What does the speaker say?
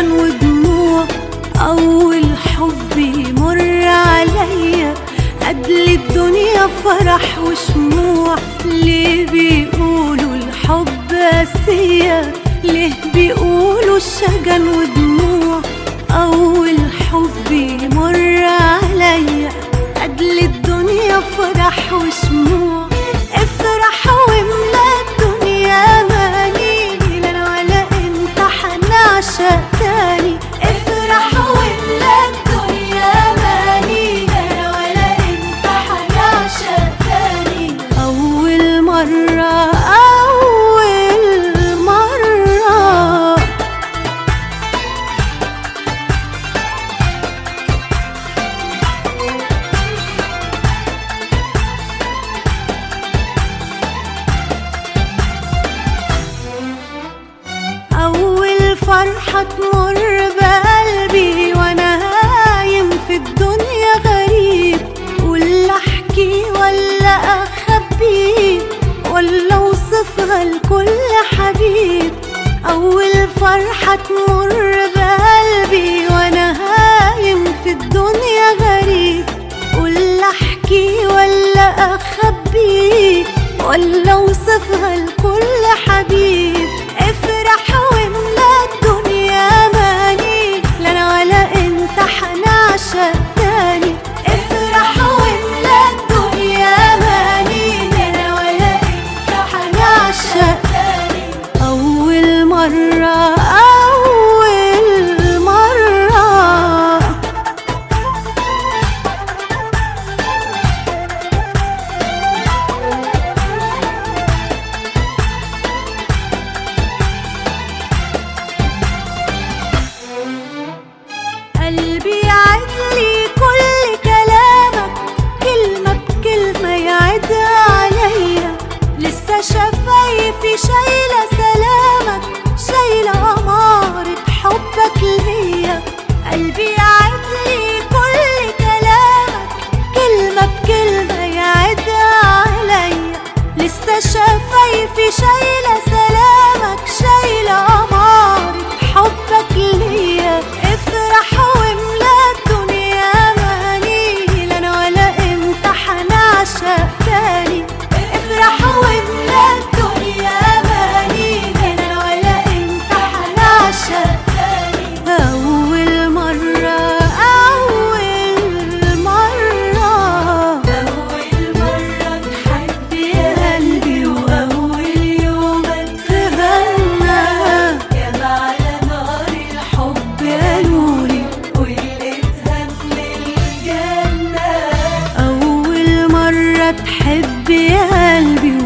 شجن ودموع أول حب يمر عليا. قبل الدنيا فرح وشموع ليه بيقولوا الحب قاسية ليه بيقولوا الشجن ودموع أول حب يمر عليا. قبل الدنيا فرح وشموع فرحة تمر بقلبي وأنا هايم في الدنيا غريب. ولا أحكي ولا أخبي؟ ولا أوصفها لكل حبيب. أول فرحة تمر بقلبي وأنا هايم في الدنيا أول مرة أول مرة. أول مرة تحب يا قلبي وأول يوم كان على نار الحب ولقيتها من الجنة أول مرة تحب يا قلبي